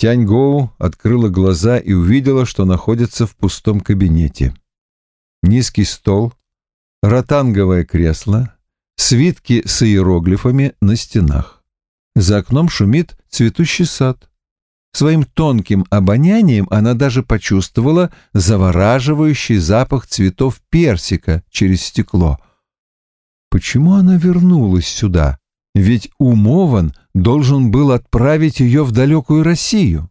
Тяньгоу открыла глаза и увидела, что находится в пустом кабинете. Низкий стол, ротанговое кресло, свитки с иероглифами на стенах. За окном шумит цветущий сад. Своим тонким обонянием она даже почувствовала завораживающий запах цветов персика через стекло. Почему она вернулась сюда? Ведь Умован должен был отправить ее в далекую Россию.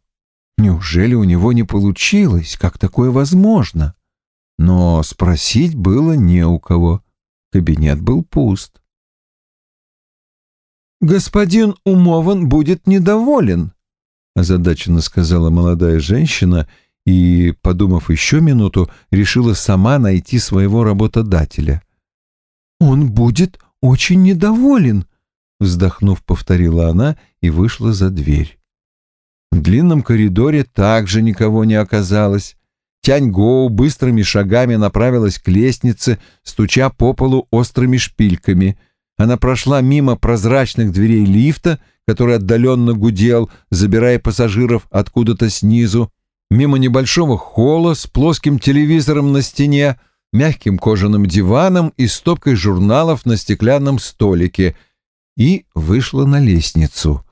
Неужели у него не получилось? Как такое возможно? Но спросить было не у кого. Кабинет был пуст. «Господин Умован будет недоволен», — озадаченно сказала молодая женщина и, подумав еще минуту, решила сама найти своего работодателя. «Он будет очень недоволен», — вздохнув, повторила она и вышла за дверь. В длинном коридоре также никого не оказалось. Тянь-Гоу быстрыми шагами направилась к лестнице, стуча по полу острыми шпильками. Она прошла мимо прозрачных дверей лифта, который отдаленно гудел, забирая пассажиров откуда-то снизу, мимо небольшого холла с плоским телевизором на стене, мягким кожаным диваном и стопкой журналов на стеклянном столике и вышла на лестницу.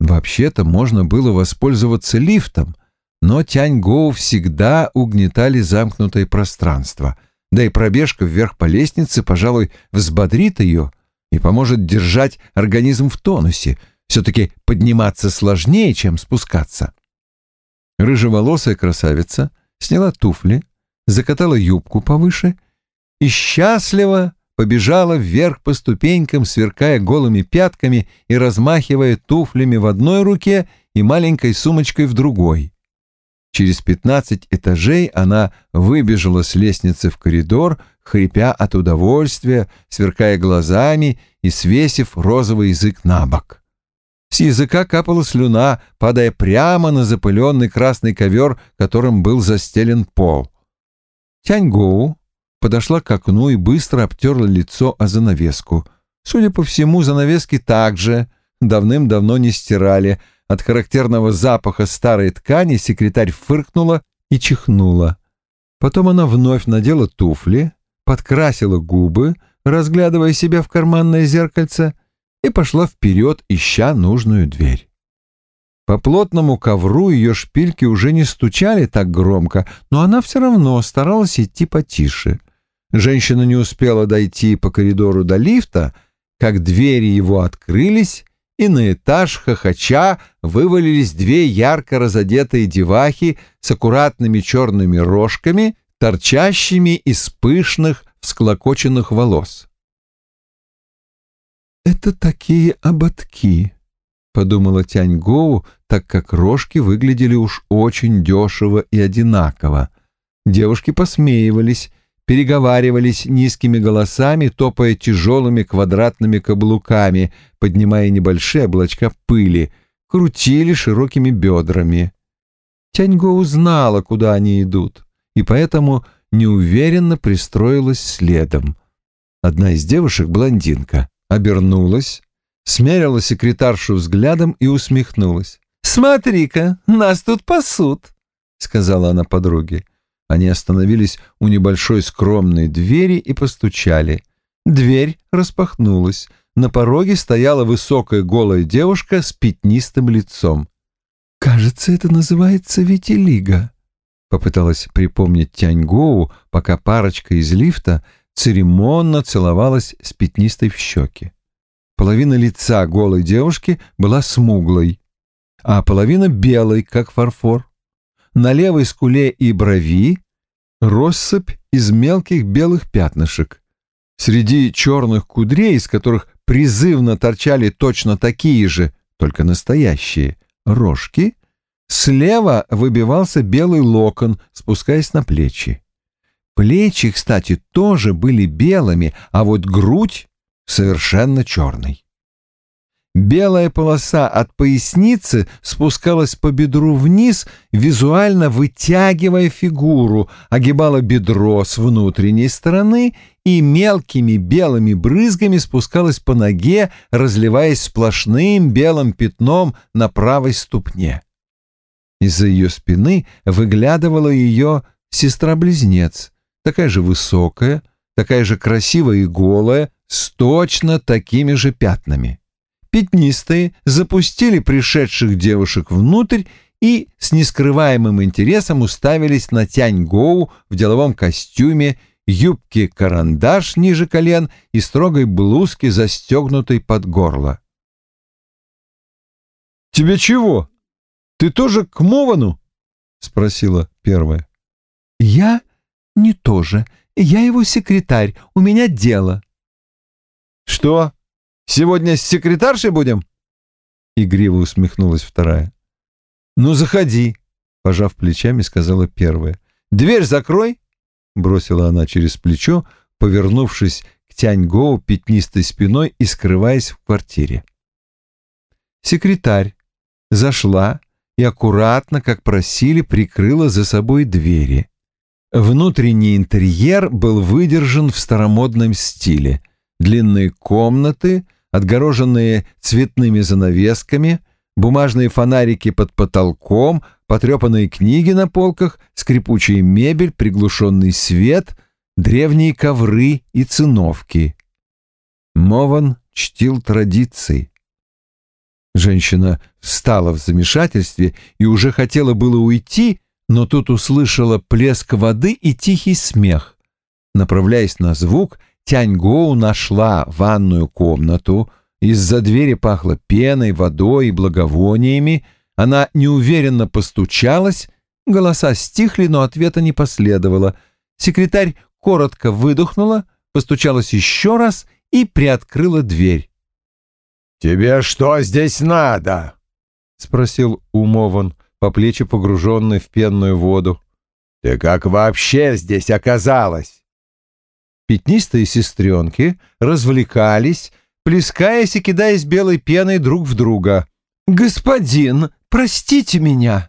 Вообще-то можно было воспользоваться лифтом, но Тянь-Гоу всегда угнетали замкнутое пространство, да и пробежка вверх по лестнице, пожалуй, взбодрит ее и поможет держать организм в тонусе. Все-таки подниматься сложнее, чем спускаться. Рыжеволосая красавица сняла туфли, закатала юбку повыше и счастливо побежала вверх по ступенькам, сверкая голыми пятками и размахивая туфлями в одной руке и маленькой сумочкой в другой. Через пятнадцать этажей она выбежала с лестницы в коридор, хрипя от удовольствия, сверкая глазами и свесив розовый язык на бок. С языка капала слюна, падая прямо на запыленный красный ковер, которым был застелен пол. Тяньгоу подошла к окну и быстро обтерла лицо о занавеску. Судя по всему, занавески также давным-давно не стирали — от характерного запаха старой ткани секретарь фыркнула и чихнула. Потом она вновь надела туфли, подкрасила губы, разглядывая себя в карманное зеркальце, и пошла вперед, ища нужную дверь. По плотному ковру ее шпильки уже не стучали так громко, но она все равно старалась идти потише. Женщина не успела дойти по коридору до лифта, как двери его открылись, и на этаж хохоча вывалились две ярко разодетые девахи с аккуратными черными рожками, торчащими из пышных всклокоченных волос. «Это такие ободки», — подумала Тянь Гоу, так как рожки выглядели уж очень дешево и одинаково. Девушки посмеивались, переговаривались низкими голосами, топая тяжелыми квадратными каблуками, поднимая небольшие облачка пыли, крутили широкими бедрами. Тяньго узнала, куда они идут, и поэтому неуверенно пристроилась следом. Одна из девушек, блондинка, обернулась, смерила секретаршу взглядом и усмехнулась. «Смотри-ка, нас тут пасут», — сказала она подруге. Они остановились у небольшой скромной двери и постучали. Дверь распахнулась. На пороге стояла высокая голая девушка с пятнистым лицом. «Кажется, это называется витилиго», — попыталась припомнить Тяньгоу, пока парочка из лифта церемонно целовалась с пятнистой в щеке. Половина лица голой девушки была смуглой, а половина белой, как фарфор на левой скуле и брови россыпь из мелких белых пятнышек. Среди черных кудрей, из которых призывно торчали точно такие же, только настоящие, рожки, слева выбивался белый локон, спускаясь на плечи. Плечи, кстати, тоже были белыми, а вот грудь совершенно черной. Белая полоса от поясницы спускалась по бедру вниз, визуально вытягивая фигуру, огибала бедро с внутренней стороны и мелкими белыми брызгами спускалась по ноге, разливаясь сплошным белым пятном на правой ступне. Из-за ее спины выглядывала ее сестра-близнец, такая же высокая, такая же красивая и голая, с точно такими же пятнами. Пятнистые запустили пришедших девушек внутрь и с нескрываемым интересом уставились на Тянь-Гоу в деловом костюме, юбке карандаш ниже колен и строгой блузке, застегнутой под горло. «Тебе чего? Ты тоже к Мовану?» — спросила первая. «Я не тоже. Я его секретарь. У меня дело». «Что? Сегодня с секретаршей будем?» Игриво усмехнулась вторая. «Ну, заходи», — пожав плечами, сказала первая. «Дверь закрой», — бросила она через плечо, повернувшись к Тянь-Гоу пятнистой спиной и скрываясь в квартире. Секретарь зашла и аккуратно, как просили, прикрыла за собой двери. Внутренний интерьер был выдержан в старомодном стиле. Длинные комнаты, отгороженные цветными занавесками, бумажные фонарики под потолком, потрепанные книги на полках, скрипучая мебель, приглушенный свет, древние ковры и циновки. Мован чтил традиции. Женщина встала в замешательстве и уже хотела было уйти, но тут услышала плеск воды и тихий смех. Направляясь на звук, Тянь-Гоу нашла ванную комнату, из-за двери пахло пеной, водой и благовониями. Она неуверенно постучалась, голоса стихли, но ответа не последовало. Секретарь коротко выдохнула, постучалась еще раз и приоткрыла дверь. «Тебе что здесь надо?» — спросил Умован, по плечи погруженный в пенную воду. «Ты как вообще здесь оказалась?» Пятнистые сестренки развлекались, плескаясь и кидаясь белой пеной друг в друга. «Господин, простите меня!»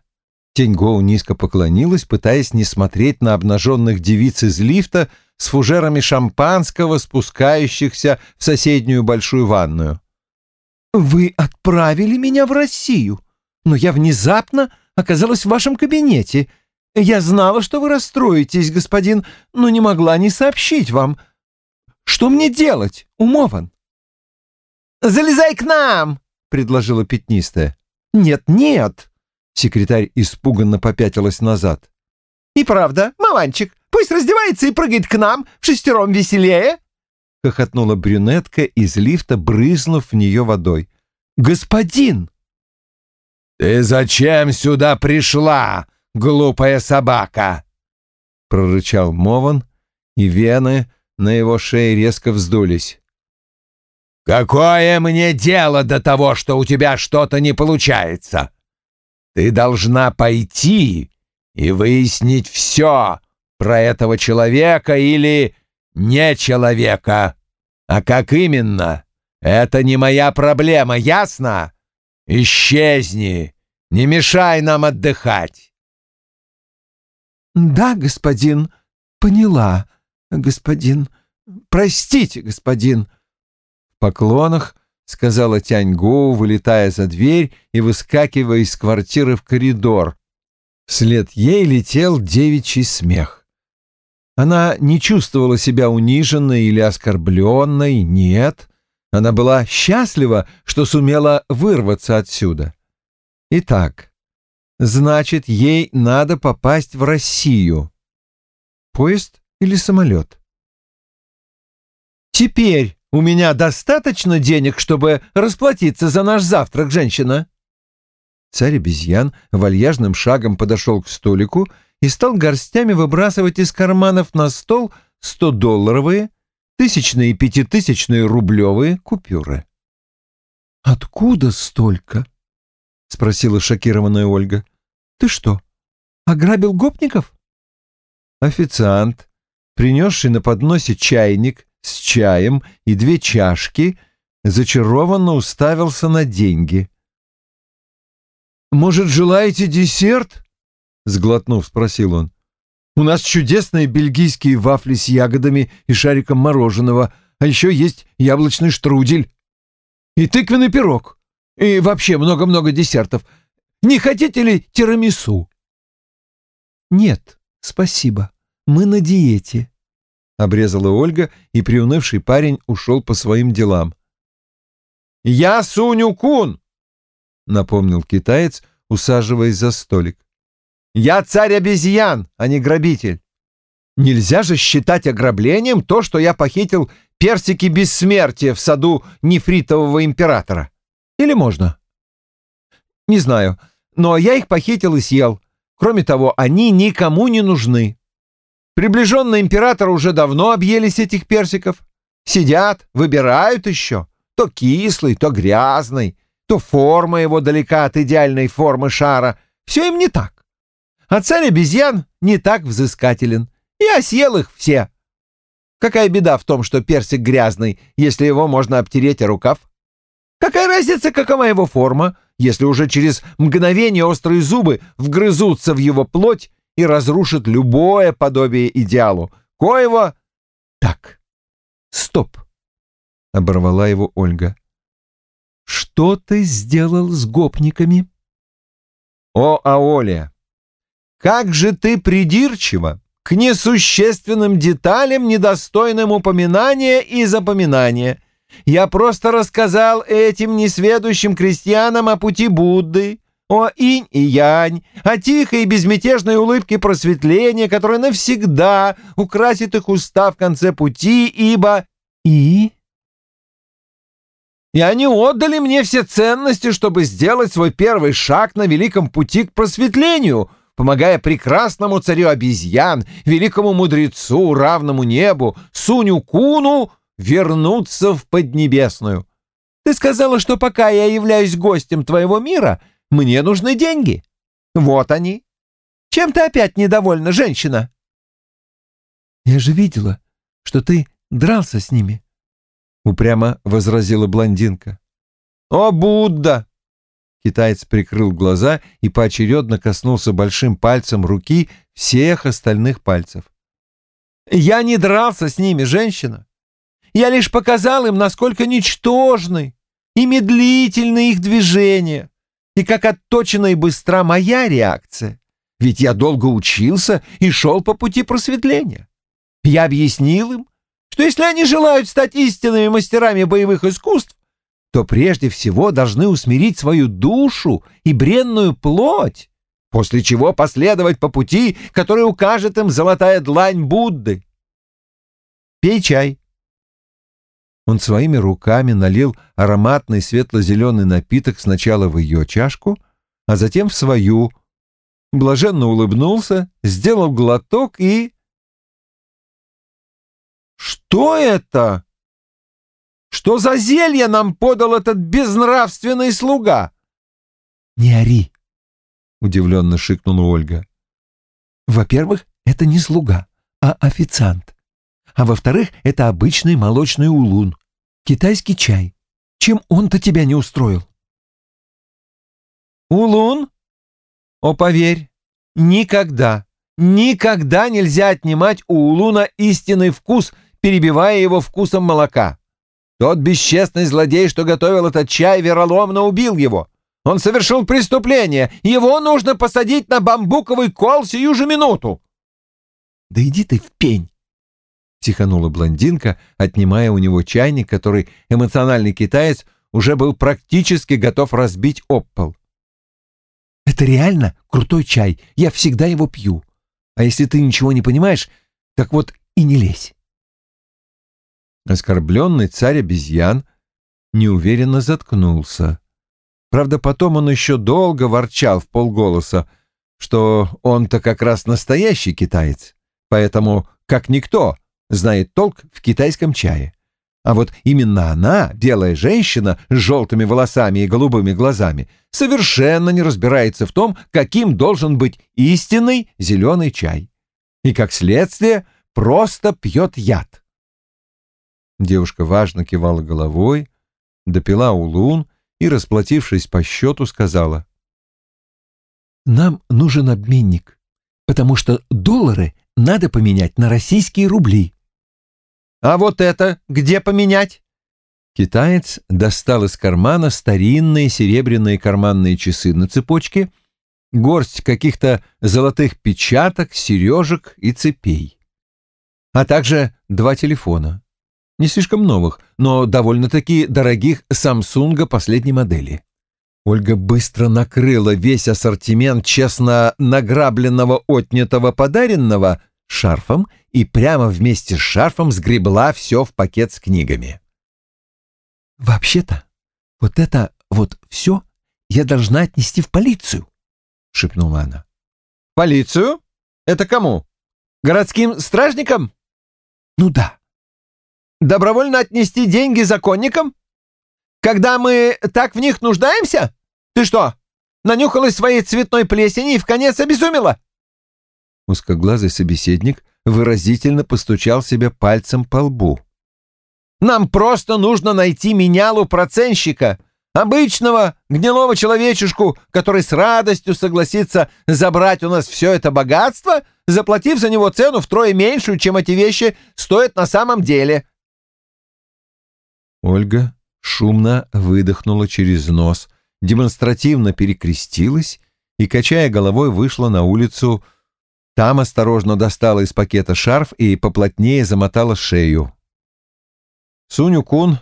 Теньгоу низко поклонилась, пытаясь не смотреть на обнаженных девиц из лифта с фужерами шампанского, спускающихся в соседнюю большую ванную. «Вы отправили меня в Россию, но я внезапно оказалась в вашем кабинете. Я знала, что вы расстроитесь, господин, но не могла не сообщить вам. Что мне делать, умован?» «Залезай к нам!» — предложила пятнистая. «Нет, нет!» — секретарь испуганно попятилась назад. «И правда, маманчик, пусть раздевается и прыгает к нам, в шестером веселее!» — хохотнула брюнетка из лифта, брызнув в нее водой. «Господин!» «Ты зачем сюда пришла, глупая собака?» — прорычал Мован, и вены на его шее резко вздулись. «Какое мне дело до того, что у тебя что-то не получается? Ты должна пойти и выяснить все про этого человека или не человека. А как именно? Это не моя проблема, ясно? Исчезни, не мешай нам отдыхать». «Да, господин, поняла, господин. Простите, господин», поклонах, сказала Тянь-Гоу, вылетая за дверь и выскакивая из квартиры в коридор. Вслед ей летел девичий смех. Она не чувствовала себя униженной или оскорбленной, нет. Она была счастлива, что сумела вырваться отсюда. Итак, значит, ей надо попасть в Россию. Поезд или самолет? Теперь у меня достаточно денег, чтобы расплатиться за наш завтрак, женщина?» Царь обезьян вальяжным шагом подошел к столику и стал горстями выбрасывать из карманов на стол сто-долларовые, тысячные и пятитысячные рублевые купюры. «Откуда столько?» — спросила шокированная Ольга. «Ты что, ограбил гопников?» Официант, принесший на подносе чайник с чаем и две чашки, зачарованно уставился на деньги. «Может, желаете десерт?» — сглотнув, спросил он. «У нас чудесные бельгийские вафли с ягодами и шариком мороженого, а еще есть яблочный штрудель и тыквенный пирог, и вообще много-много десертов. Не хотите ли тирамису?» «Нет, спасибо. Мы на диете», — обрезала Ольга, и приунывший парень ушел по своим делам. «Я Суню-кун!» — напомнил китаец, усаживаясь за столик. «Я царь обезьян, а не грабитель. Нельзя же считать ограблением то, что я похитил персики бессмертия в саду нефритового императора. Или можно? Не знаю, но я их похитил и съел. Кроме того, они никому не нужны. Приближенные императора уже давно объелись этих персиков. Сидят, выбирают еще. То кислый, то грязный, то форма его далека от идеальной формы шара. Все им не так. А царь обезьян не так взыскателен. Я съел их все. Какая беда в том, что персик грязный, если его можно обтереть о рукав? Какая разница, какова его форма, если уже через мгновение острые зубы вгрызутся в его плоть и разрушат любое подобие идеалу, коего... Так, стоп, — оборвала его Ольга. Что ты сделал с гопниками? О, Аоля, как же ты придирчива! к несущественным деталям, недостойным упоминания и запоминания. Я просто рассказал этим несведущим крестьянам о пути Будды, о инь и янь, о тихой и безмятежной улыбке просветления, которая навсегда украсит их уста в конце пути, ибо... И... И они отдали мне все ценности, чтобы сделать свой первый шаг на великом пути к просветлению — помогая прекрасному царю обезьян, великому мудрецу, равному небу, Суню-куну, вернуться в Поднебесную. Ты сказала, что пока я являюсь гостем твоего мира, мне нужны деньги. Вот они. Чем ты опять недовольна, женщина? Я же видела, что ты дрался с ними, — упрямо возразила блондинка. О, Будда! Китаец прикрыл глаза и поочередно коснулся большим пальцем руки всех остальных пальцев. «Я не дрался с ними, женщина. Я лишь показал им, насколько ничтожны и медлительны их движения, и как отточена и быстра моя реакция. Ведь я долго учился и шел по пути просветления. Я объяснил им, что если они желают стать истинными мастерами боевых искусств, то прежде всего должны усмирить свою душу и бренную плоть, после чего последовать по пути, который укажет им золотая длань Будды. Пей чай. Он своими руками налил ароматный светло-зеленый напиток сначала в ее чашку, а затем в свою, блаженно улыбнулся, сделал глоток и... «Что это?» Что за зелье нам подал этот безнравственный слуга? Не ори, удивленно шикнула Ольга. Во-первых, это не слуга, а официант. А во-вторых, это обычный молочный улун, китайский чай. Чем он-то тебя не устроил? Улун? О, поверь, никогда, никогда нельзя отнимать у улуна истинный вкус, перебивая его вкусом молока. Тот бесчестный злодей, что готовил этот чай, вероломно убил его. Он совершил преступление. Его нужно посадить на бамбуковый кол сию же минуту. — Да иди ты в пень! — психанула блондинка, отнимая у него чайник, который эмоциональный китаец уже был практически готов разбить об пол. — Это реально крутой чай. Я всегда его пью. А если ты ничего не понимаешь, так вот и не лезь. Оскорбленный царь обезьян неуверенно заткнулся. Правда, потом он еще долго ворчал в полголоса, что он-то как раз настоящий китаец, поэтому, как никто, знает толк в китайском чае. А вот именно она, белая женщина с желтыми волосами и голубыми глазами, совершенно не разбирается в том, каким должен быть истинный зеленый чай. И, как следствие, просто пьет яд. Девушка важно кивала головой, допила улун и, расплатившись по счету, сказала. «Нам нужен обменник, потому что доллары надо поменять на российские рубли». «А вот это где поменять?» Китаец достал из кармана старинные серебряные карманные часы на цепочке, горсть каких-то золотых печаток, сережек и цепей, а также два телефона. Не слишком новых, но довольно-таки дорогих Самсунга последней модели. Ольга быстро накрыла весь ассортимент честно награбленного, отнятого, подаренного шарфом и прямо вместе с шарфом сгребла все в пакет с книгами. «Вообще-то, вот это вот все я должна отнести в полицию», — шепнула она. «Полицию? Это кому? Городским стражникам?» «Ну да». «Добровольно отнести деньги законникам? Когда мы так в них нуждаемся? Ты что, нанюхалась своей цветной плесени и в конец обезумела?» Узкоглазый собеседник выразительно постучал себе пальцем по лбу. Нам просто нужно найти менялу-проценщика, обычного гнилого человечешку, который с радостью согласится забрать у нас все это богатство, заплатив за него цену втрое меньшую, чем эти вещи стоят на самом деле. Ольга шумно выдохнула через нос, демонстративно перекрестилась и, качая головой, вышла на улицу. Там осторожно достала из пакета шарф и поплотнее замотала шею. Суню-кун,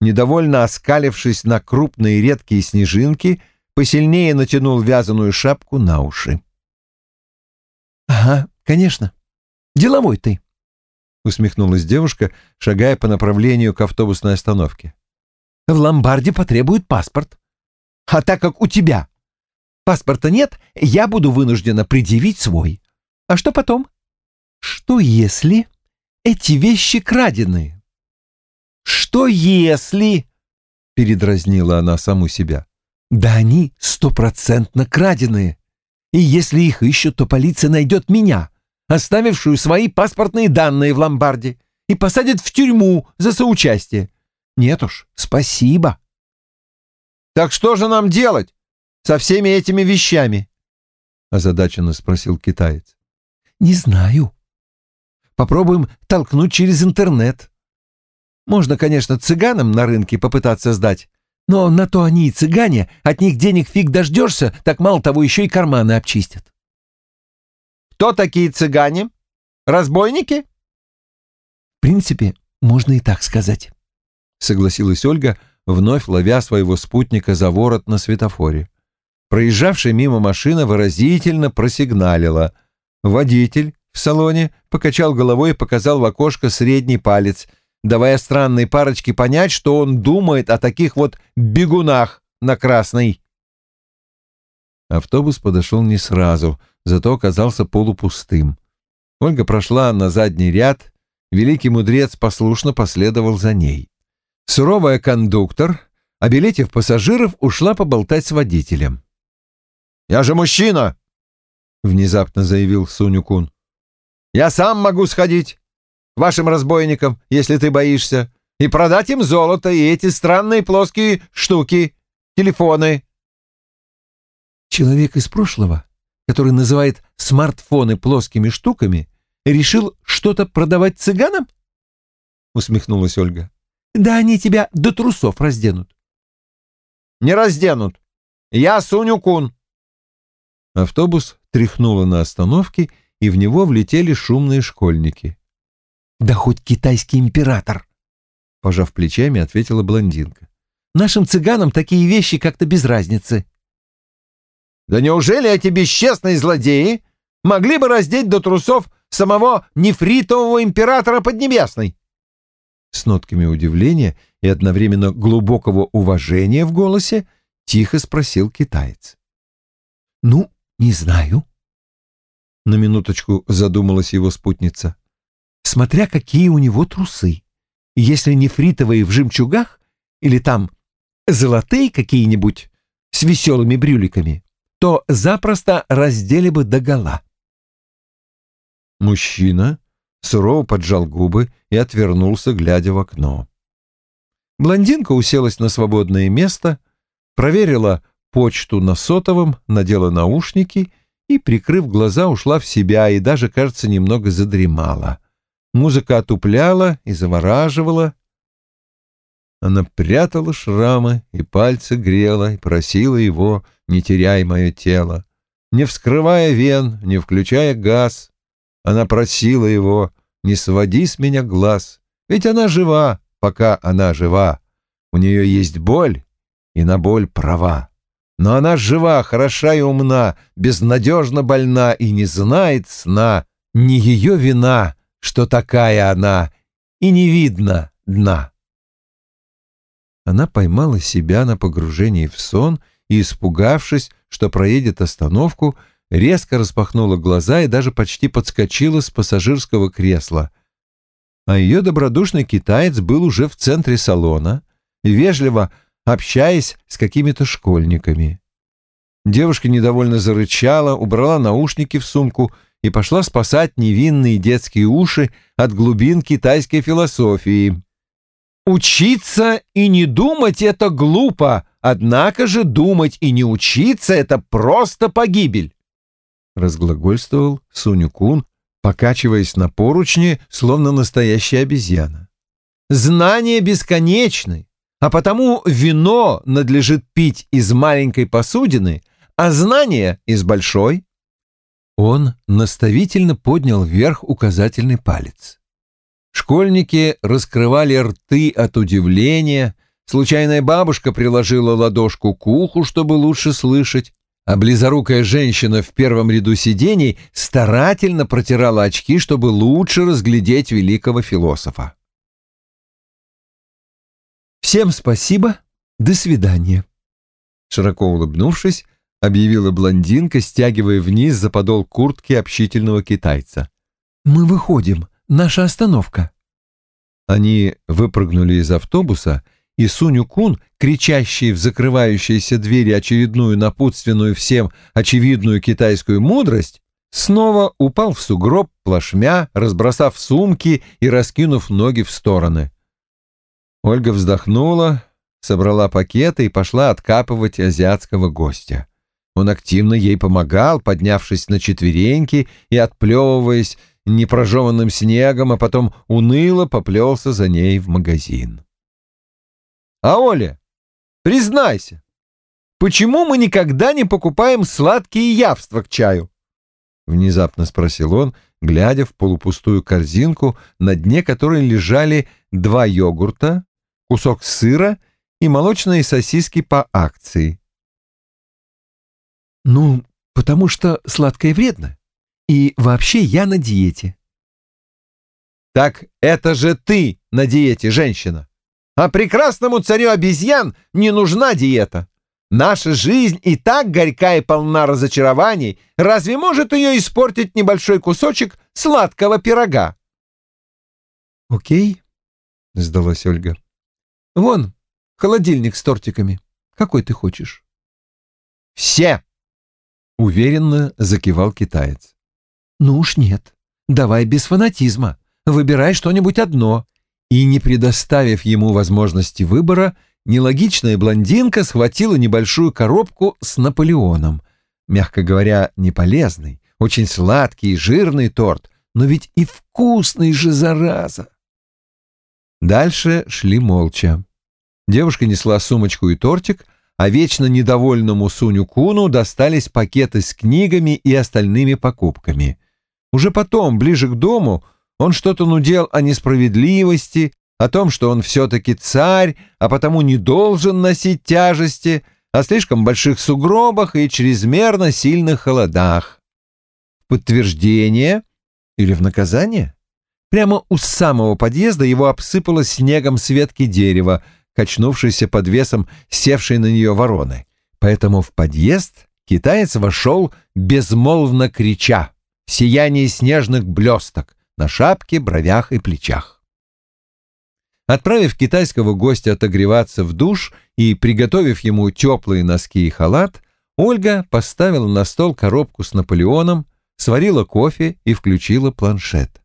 недовольно оскалившись на крупные редкие снежинки, посильнее натянул вязаную шапку на уши. «Ага, конечно. Деловой ты», — усмехнулась девушка, шагая по направлению к автобусной остановке. «В ломбарде потребует паспорт. А так как у тебя паспорта нет, я буду вынуждена предъявить свой. А что потом? Что если эти вещи краденые?» Что если...» — передразнила она саму себя. «Да они стопроцентно краденые. И если их ищут, то полиция найдет меня, оставившую свои паспортные данные в ломбарде, и посадит в тюрьму за соучастие. Нет уж, спасибо». «Так что же нам делать со всеми этими вещами?» — озадаченно спросил китаец. «Не знаю. Попробуем толкнуть через интернет. Можно, конечно, цыганам на рынке попытаться сдать, но на то они и цыгане, от них денег фиг дождешься, так мало того еще и карманы обчистят. Кто такие цыгане? Разбойники? В принципе, можно и так сказать, согласилась Ольга, вновь ловя своего спутника за ворот на светофоре. Проезжавшая мимо машина выразительно просигналила. Водитель в салоне покачал головой и показал в окошко средний палец — давая странной парочке понять, что он думает о таких вот бегунах на Красной. Автобус подошел не сразу, зато оказался полупустым. Ольга прошла на задний ряд, великий мудрец послушно последовал за ней. Суровая кондуктор, обелетив пассажиров, ушла поболтать с водителем. «Я же мужчина!» — внезапно заявил Суню-кун. «Я сам могу сходить вашим разбойникам, если ты боишься, и продать им золото и эти странные плоские штуки, телефоны». Человек из прошлого, который называет смартфоны плоскими штуками, решил что-то продавать цыганам? Усмехнулась Ольга. Да они тебя до трусов разденут. Не разденут. Я Суню-кун. Автобус тряхнуло на остановке, и в него влетели шумные школьники. Да хоть китайский император. Пожав плечами, ответила блондинка. Нашим цыганам такие вещи как-то без разницы. Да неужели эти бесчестные злодеи могли бы раздеть до трусов самого нефритового императора Поднебесной? С нотками удивления и одновременно глубокого уважения в голосе тихо спросил китаец. «Ну, не знаю». На минуточку задумалась его спутница смотря какие у него трусы. Если нефритовые в жемчугах или там золотые какие-нибудь с веселыми брюликами, то запросто раздели бы догола. Мужчина сурово поджал губы и отвернулся, глядя в окно. Блондинка уселась на свободное место, проверила почту на сотовом, надела наушники и, прикрыв глаза, ушла в себя и даже, кажется, немного задремала. Музыка отупляла и завораживала. Она прятала шрамы и пальцы грела и просила его, не теряй мое тело. Не вскрывая вен, не включая газ, она просила его, не своди с меня глаз, ведь она жива, пока она жива. У нее есть боль, и на боль права. Но она жива, хороша и умна, безнадежно больна и не знает сна. Не ее вина, что такая она, и не видно дна. Она поймала себя на погружении в сон и, испугавшись, что проедет остановку, резко распахнула глаза и даже почти подскочила с пассажирского кресла. А ее добродушный китаец был уже в центре салона, вежливо общаясь с какими-то школьниками. Девушка недовольно зарычала, убрала наушники в сумку и пошла спасать невинные детские уши от глубин китайской философии. «Учиться и не думать — это глупо, однако же думать и не учиться — это просто погибель», — разглагольствовал Суню-кун, покачиваясь на поручне, словно настоящая обезьяна. «Знания бесконечны, а потому вино надлежит пить из маленькой посудины, а знания — из большой». Он наставительно поднял вверх указательный палец. Школьники раскрывали рты от удивления, случайная бабушка приложила ладошку к уху, чтобы лучше слышать, а близорукая женщина в первом ряду сидений старательно протирала очки, чтобы лучше разглядеть великого философа. «Всем спасибо, до свидания», — широко улыбнувшись, объявила блондинка, стягивая вниз за подол куртки общительного китайца. «Мы выходим, наша остановка». Они выпрыгнули из автобуса, и Суню-кун, кричащий в закрывающиеся двери очередную напутственную всем очевидную китайскую мудрость, снова упал в сугроб плашмя, разбросав сумки и раскинув ноги в стороны. Ольга вздохнула, собрала пакеты и пошла откапывать азиатского гостя. Он активно ей помогал, поднявшись на четвереньки и отплевываясь непрожеванным снегом, а потом уныло поплелся за ней в магазин. «А Оля, признайся, почему мы никогда не покупаем сладкие явства к чаю?» Внезапно спросил он, глядя в полупустую корзинку, на дне которой лежали два йогурта, кусок сыра и молочные сосиски по акции. «Ну, потому что сладкое вредно. И вообще я на диете». «Так это же ты на диете, женщина! А прекрасному царю обезьян не нужна диета. Наша жизнь и так горька и полна разочарований. Разве может ее испортить небольшой кусочек сладкого пирога?» «Окей», — сдалась Ольга. Вон, холодильник с тортиками. Какой ты хочешь? Все! Уверенно закивал китаец. Ну уж нет. Давай без фанатизма. Выбирай что-нибудь одно. И не предоставив ему возможности выбора, нелогичная блондинка схватила небольшую коробку с Наполеоном. Мягко говоря, не полезный, очень сладкий и жирный торт, но ведь и вкусный же, зараза! Дальше шли молча. Девушка несла сумочку и тортик, а вечно недовольному Суню Куну достались пакеты с книгами и остальными покупками. Уже потом, ближе к дому, он что-то нудел о несправедливости, о том, что он все-таки царь, а потому не должен носить тяжести, о слишком больших сугробах и чрезмерно сильных холодах. В подтверждение или в наказание? Прямо у самого подъезда его обсыпало снегом с ветки дерева, качнувшейся под весом севшей на нее вороны. Поэтому в подъезд китаец вошел, безмолвно крича, в сиянии снежных блесток на шапке, бровях и плечах. Отправив китайского гостя отогреваться в душ и приготовив ему теплые носки и халат, Ольга поставила на стол коробку с Наполеоном, сварила кофе и включила планшет.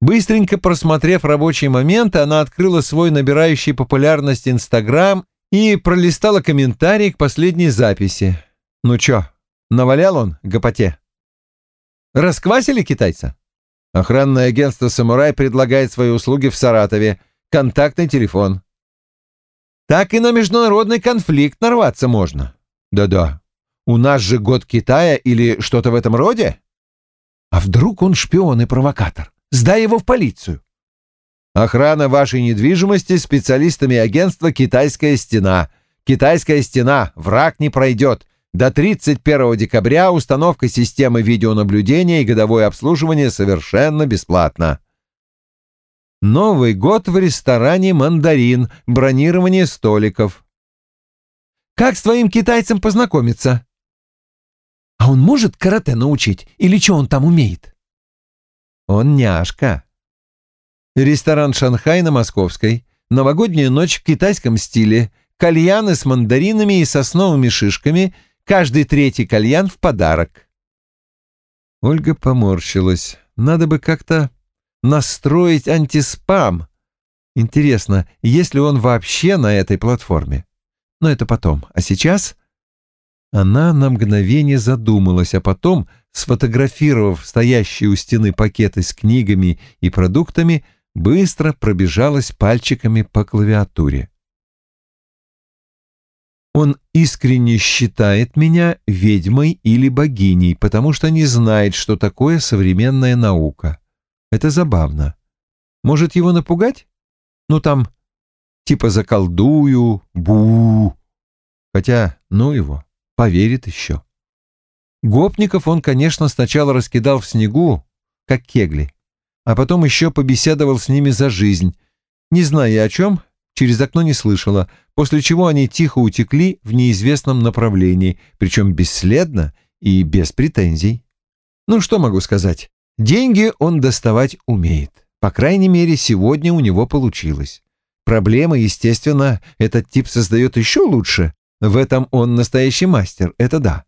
Быстренько просмотрев рабочие моменты, она открыла свой набирающий популярность Инстаграм и пролистала комментарии к последней записи. Ну чё, навалял он гопоте? Расквасили китайца? Охранное агентство «Самурай» предлагает свои услуги в Саратове. Контактный телефон. Так и на международный конфликт нарваться можно. Да-да. У нас же год Китая или что-то в этом роде? А вдруг он шпион и провокатор? Сдай его в полицию. Охрана вашей недвижимости специалистами агентства «Китайская стена». «Китайская стена» враг не пройдет. До 31 декабря установка системы видеонаблюдения и годовое обслуживание совершенно бесплатно. Новый год в ресторане «Мандарин», бронирование столиков. Как с твоим китайцем познакомиться? А он может карате научить? Или что он там умеет? Он няшка. Ресторан «Шанхай» на Московской. Новогодняя ночь в китайском стиле. Кальяны с мандаринами и сосновыми шишками. Каждый третий кальян в подарок. Ольга поморщилась. Надо бы как-то настроить антиспам. Интересно, есть ли он вообще на этой платформе? Но это потом. А сейчас... Она на мгновение задумалась, а потом, сфотографировав стоящие у стены пакеты с книгами и продуктами, быстро пробежалась пальчиками по клавиатуре. Он искренне считает меня ведьмой или богиней, потому что не знает, что такое современная наука. Это забавно. Может его напугать? Ну там, типа заколдую, бу. Хотя, ну его, поверит еще. Гопников он, конечно, сначала раскидал в снегу, как кегли, а потом еще побеседовал с ними за жизнь. Не зная о чем, через окно не слышала, после чего они тихо утекли в неизвестном направлении, причем бесследно и без претензий. Ну, что могу сказать? Деньги он доставать умеет. По крайней мере, сегодня у него получилось. Проблемы, естественно, этот тип создает еще лучше. В этом он настоящий мастер, это да.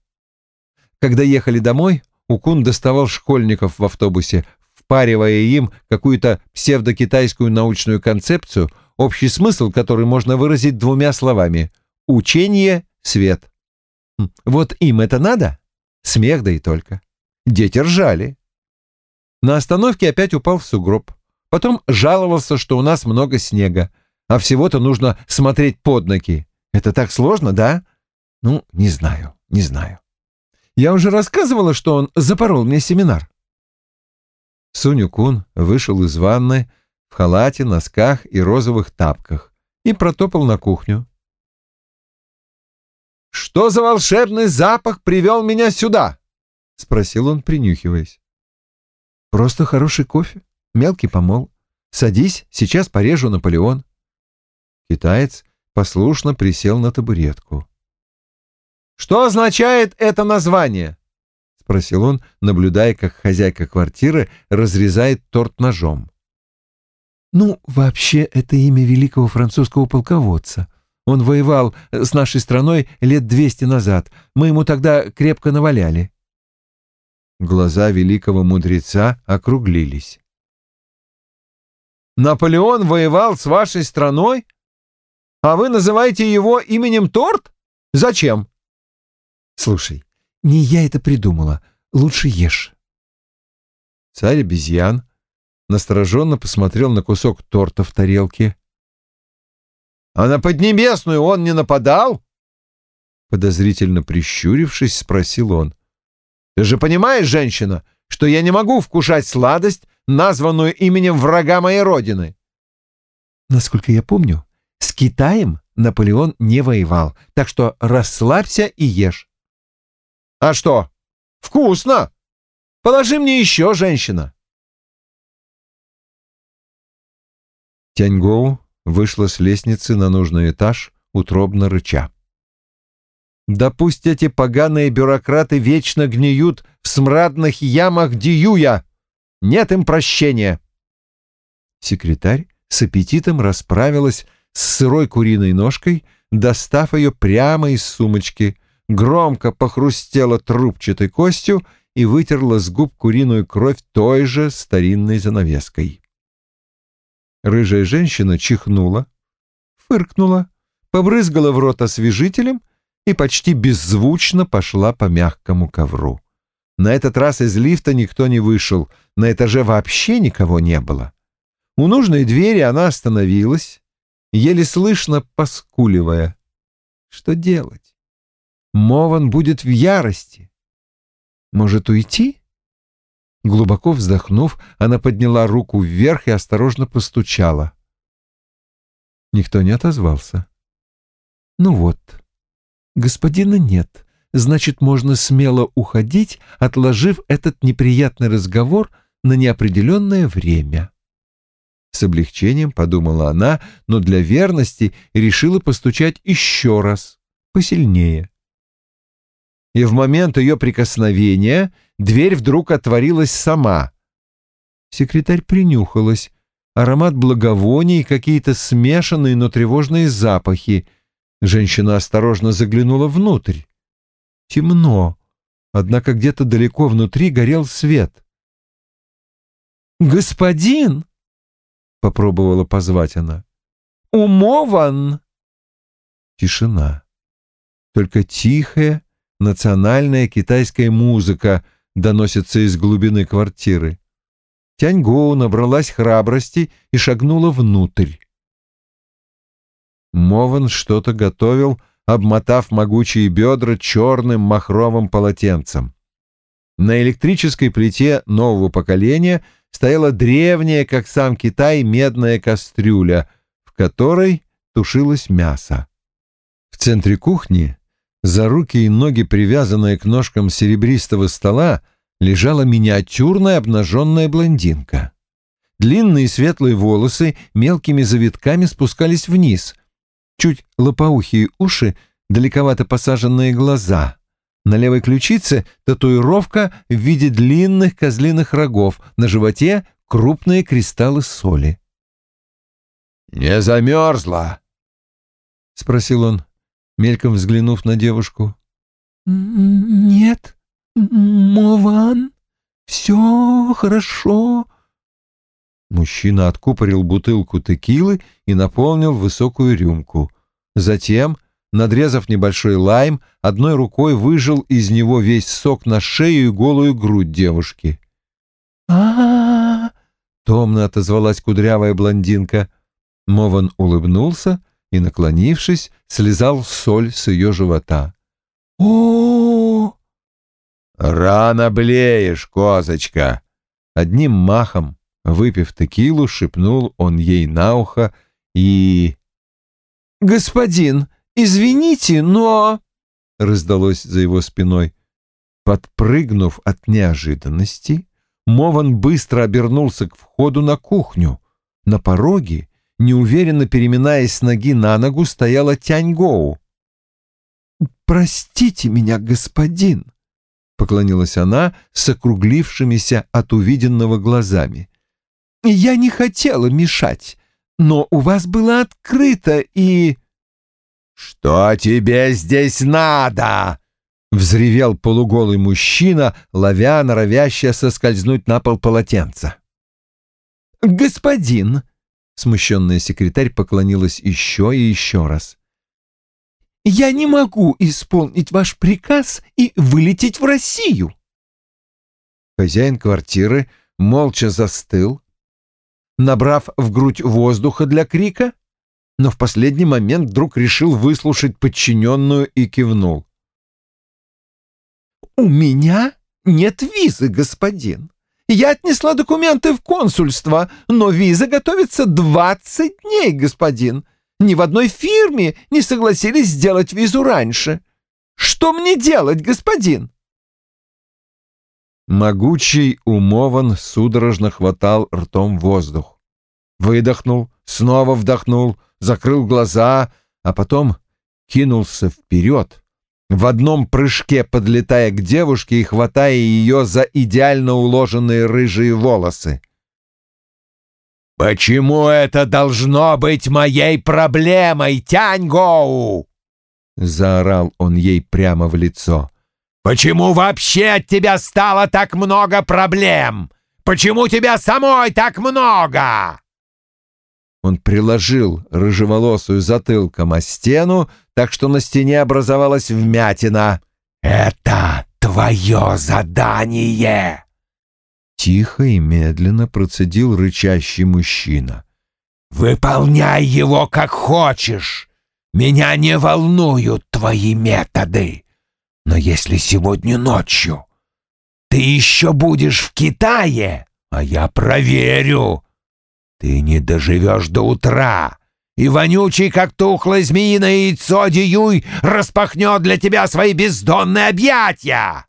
Когда ехали домой, Укун доставал школьников в автобусе, впаривая им какую-то псевдокитайскую научную концепцию, общий смысл который можно выразить двумя словами «учение – свет». Хм, вот им это надо? Смех да и только. Дети ржали. На остановке опять упал в сугроб. Потом жаловался, что у нас много снега, а всего-то нужно смотреть под ноги. Это так сложно, да? Ну, не знаю, не знаю. Я уже рассказывала, что он запорол мне семинар. Суню-кун вышел из ванны в халате, носках и розовых тапках и протопал на кухню. «Что за волшебный запах привел меня сюда?» — спросил он, принюхиваясь. «Просто хороший кофе, мелкий помол. Садись, сейчас порежу Наполеон». Китаец послушно присел на табуретку. «Что означает это название?» — спросил он, наблюдая, как хозяйка квартиры разрезает торт ножом. «Ну, вообще, это имя великого французского полководца. Он воевал с нашей страной лет двести назад. Мы ему тогда крепко наваляли». Глаза великого мудреца округлились. «Наполеон воевал с вашей страной? А вы называете его именем Торт? Зачем?» «Слушай, не я это придумала. Лучше ешь». Царь обезьян настороженно посмотрел на кусок торта в тарелке. «А на Поднебесную он не нападал?» Подозрительно прищурившись, спросил он. «Ты же понимаешь, женщина, что я не могу вкушать сладость, названную именем врага моей родины?» «Насколько я помню, с Китаем Наполеон не воевал, так что расслабься и ешь». «А что? Вкусно! Положи мне еще, женщина!» Тяньгоу вышла с лестницы на нужный этаж, утробно рыча. «Да пусть эти поганые бюрократы вечно гниют в смрадных ямах Диюя! Нет им прощения!» Секретарь с аппетитом расправилась с сырой куриной ножкой, достав ее прямо из сумочки, громко похрустела трубчатой костью и вытерла с губ куриную кровь той же старинной занавеской. Рыжая женщина чихнула, фыркнула, побрызгала в рот освежителем и почти беззвучно пошла по мягкому ковру. На этот раз из лифта никто не вышел, на этаже вообще никого не было. У нужной двери она остановилась, еле слышно поскуливая. Что делать? Мован будет в ярости. Может, уйти? Глубоко вздохнув, она подняла руку вверх и осторожно постучала. Никто не отозвался. Ну вот, господина нет, значит, можно смело уходить, отложив этот неприятный разговор на неопределенное время. С облегчением подумала она, но для верности решила постучать еще раз, посильнее. И в момент ее прикосновения дверь вдруг отворилась сама. Секретарь принюхалась. Аромат благовоний, какие-то смешанные, но тревожные запахи. Женщина осторожно заглянула внутрь. Темно, однако где-то далеко внутри горел свет. «Господин!» — попробовала позвать она. «Умован!» Тишина. Только тихая национальная китайская музыка доносится из глубины квартиры. Тяньгоу набралась храбрости и шагнула внутрь. Мован что-то готовил, обмотав могучие бедра черным махровым полотенцем. На электрической плите нового поколения — стояла древняя, как сам Китай, медная кастрюля, в которой тушилось мясо. В центре кухни, за руки и ноги, привязанные к ножкам серебристого стола, лежала миниатюрная обнаженная блондинка. Длинные светлые волосы мелкими завитками спускались вниз, чуть лопоухие уши, далековато посаженные глаза — на левой ключице татуировка в виде длинных козлиных рогов, на животе крупные кристаллы соли. «Не замерзла?» — спросил он, мельком взглянув на девушку. «Нет, Мован, все хорошо». Мужчина откупорил бутылку текилы и наполнил высокую рюмку. Затем надрезав небольшой лайм, одной рукой выжил из него весь сок на шею и голую грудь девушки. а, томно отозвалась кудрявая блондинка. Мован улыбнулся и, наклонившись, слезал соль с ее живота. о «Рано блеешь, козочка!» Одним махом, выпив текилу, шепнул он ей на ухо и... «Господин, «Извините, но...» — раздалось за его спиной. Подпрыгнув от неожиданности, Мован быстро обернулся к входу на кухню. На пороге, неуверенно переминаясь с ноги на ногу, стояла Тяньгоу. «Простите меня, господин», — поклонилась она с округлившимися от увиденного глазами. «Я не хотела мешать, но у вас было открыто и...» «Что тебе здесь надо?» — взревел полуголый мужчина, ловя норовящее соскользнуть на пол полотенца. «Господин!» — смущенная секретарь поклонилась еще и еще раз. «Я не могу исполнить ваш приказ и вылететь в Россию!» Хозяин квартиры молча застыл, набрав в грудь воздуха для крика, но в последний момент вдруг решил выслушать подчиненную и кивнул. «У меня нет визы, господин. Я отнесла документы в консульство, но виза готовится двадцать дней, господин. Ни в одной фирме не согласились сделать визу раньше. Что мне делать, господин?» Могучий умован судорожно хватал ртом воздух. Выдохнул, снова вдохнул — закрыл глаза, а потом кинулся вперед, в одном прыжке подлетая к девушке и хватая ее за идеально уложенные рыжие волосы. «Почему это должно быть моей проблемой, Тяньгоу?» — заорал он ей прямо в лицо. «Почему вообще от тебя стало так много проблем? Почему тебя самой так много?» Он приложил рыжеволосую затылком о стену, так что на стене образовалась вмятина. «Это твое задание!» Тихо и медленно процедил рычащий мужчина. Выполняй его как хочешь. Меня не волнуют твои методы. Но если сегодня ночью ты еще будешь в Китае, а я проверю, ты не доживешь до утра, и вонючий, как тухлое змеиное яйцо, Диюй распахнет для тебя свои бездонные объятия.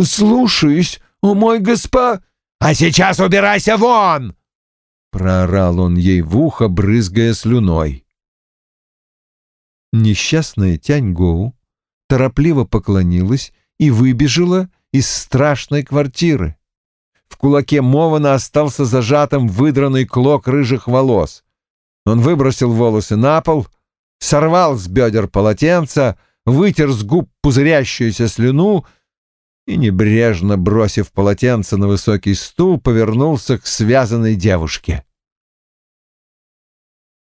«Слушаюсь, о мой госпо...» «А сейчас убирайся вон!» Проорал он ей в ухо, брызгая слюной. Несчастная Тяньгоу торопливо поклонилась и выбежала из страшной квартиры. В кулаке Мована остался зажатым выдранный клок рыжих волос. Он выбросил волосы на пол, сорвал с бедер полотенца, вытер с губ пузырящуюся слюну и, небрежно бросив полотенце на высокий стул, повернулся к связанной девушке.